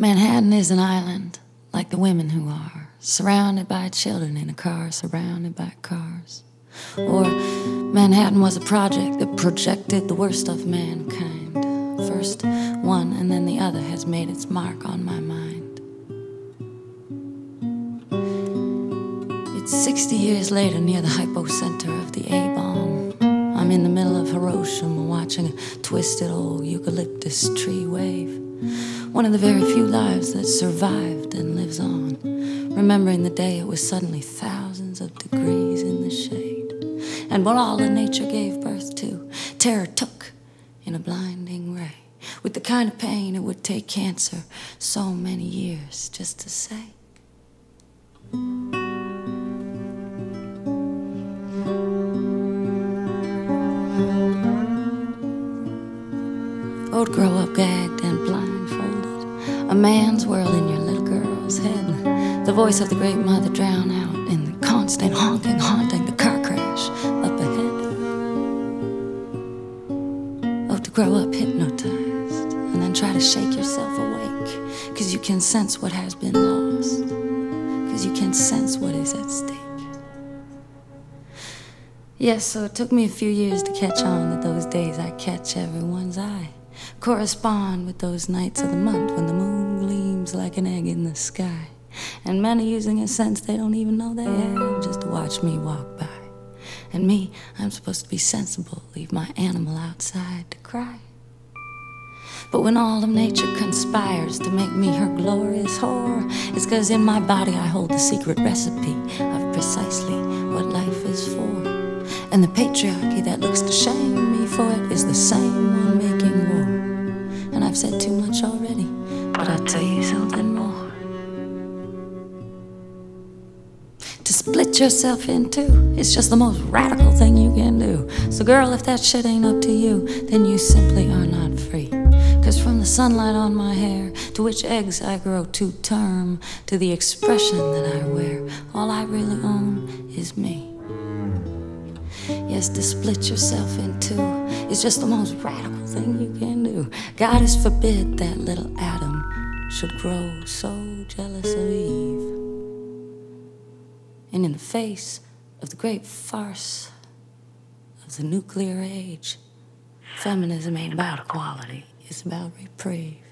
Manhattan is an island, like the women who are, surrounded by children in a car, surrounded by cars. Or Manhattan was a project that projected the worst of mankind. First one and then the other has made its mark on my mind. It's 60 years later near the hypocenter of the A bomb. I'm in the middle of Hiroshima watching a twisted old eucalyptus tree wave. One of the very few lives that survived and lives on. Remembering the day it was suddenly thousands of degrees in the shade. And what all of nature gave birth to, terror took in a blinding ray. With the kind of pain it would take cancer so many years just to say. Would grow up gagged and blindfolded. A man's world in your little girl's head. The voice of the great mother drown out in the constant honking, haunting the car crash up ahead. Oh, to grow up hypnotized and then try to shake yourself awake. Cause you can sense what has been lost. Cause you can sense what is at stake. Yes, so it took me a few years to catch on that those days I catch everyone's eye correspond with those nights of the month when the moon gleams like an egg in the sky. And men are using a sense they don't even know they have just to watch me walk by. And me, I'm supposed to be sensible, leave my animal outside to cry. But when all of nature conspires to make me her glorious whore, it's because in my body I hold the secret recipe of precisely what life is for. And the patriarchy that looks to shame me for it is the same much already, but I'll tell you something more. To split yourself in two is just the most radical thing you can do. So, girl, if that shit ain't up to you, then you simply are not free. Cause from the sunlight on my hair, to which eggs I grow to term, to the expression that I wear, all I really own is me. Yes, to split yourself in two is just the most radical thing you can do. God is forbid that little Adam should grow so jealous of Eve. And in the face of the great farce of the nuclear age, feminism ain't about equality, it's about reprieve.